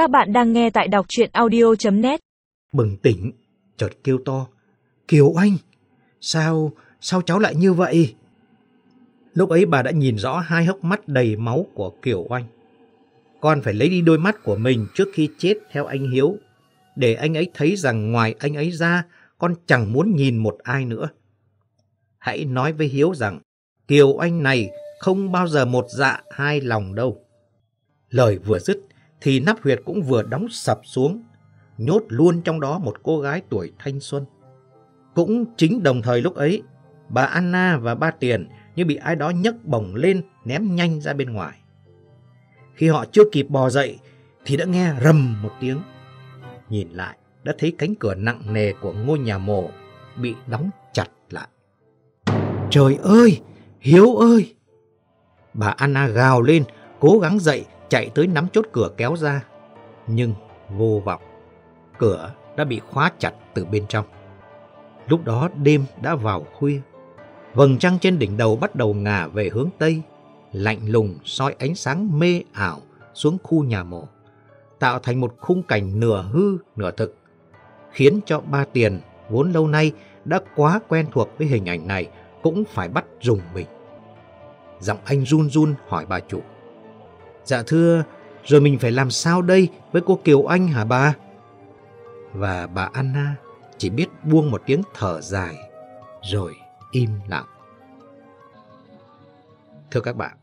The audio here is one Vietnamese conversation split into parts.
Các bạn đang nghe tại đọc chuyện audio.net Bừng tỉnh, chợt kêu to. Kiều Anh, sao, sao cháu lại như vậy? Lúc ấy bà đã nhìn rõ hai hốc mắt đầy máu của Kiều Anh. Con phải lấy đi đôi mắt của mình trước khi chết theo anh Hiếu, để anh ấy thấy rằng ngoài anh ấy ra, con chẳng muốn nhìn một ai nữa. Hãy nói với Hiếu rằng, Kiều Anh này không bao giờ một dạ hai lòng đâu. Lời vừa dứt thì nắp huyệt cũng vừa đóng sập xuống, nhốt luôn trong đó một cô gái tuổi thanh xuân. Cũng chính đồng thời lúc ấy, bà Anna và ba Tiền như bị ai đó nhấc bổng lên ném nhanh ra bên ngoài. Khi họ chưa kịp bò dậy thì đã nghe rầm một tiếng. Nhìn lại đã thấy cánh cửa nặng nề của ngôi nhà mồ bị đóng chặt lại. Trời ơi! Hiếu ơi! Bà Anna gào lên, cố gắng dậy, chạy tới nắm chốt cửa kéo ra. Nhưng vô vọng, cửa đã bị khóa chặt từ bên trong. Lúc đó đêm đã vào khuya. Vầng trăng trên đỉnh đầu bắt đầu ngả về hướng Tây, lạnh lùng soi ánh sáng mê ảo xuống khu nhà mộ, tạo thành một khung cảnh nửa hư nửa thực, khiến cho ba tiền vốn lâu nay đã quá quen thuộc với hình ảnh này cũng phải bắt dùng mình. Giọng anh run run hỏi bà chủ. Dạ thưa, rồi mình phải làm sao đây với cô Kiều Anh hả bà? Và bà Anna chỉ biết buông một tiếng thở dài, rồi im lặng. Thưa các bạn,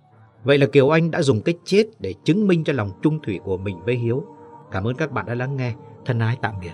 vậy là Kiều Anh đã dùng cái chết để chứng minh cho lòng trung thủy của mình với Hiếu. Cảm ơn các bạn đã lắng nghe. Thân ái tạm biệt.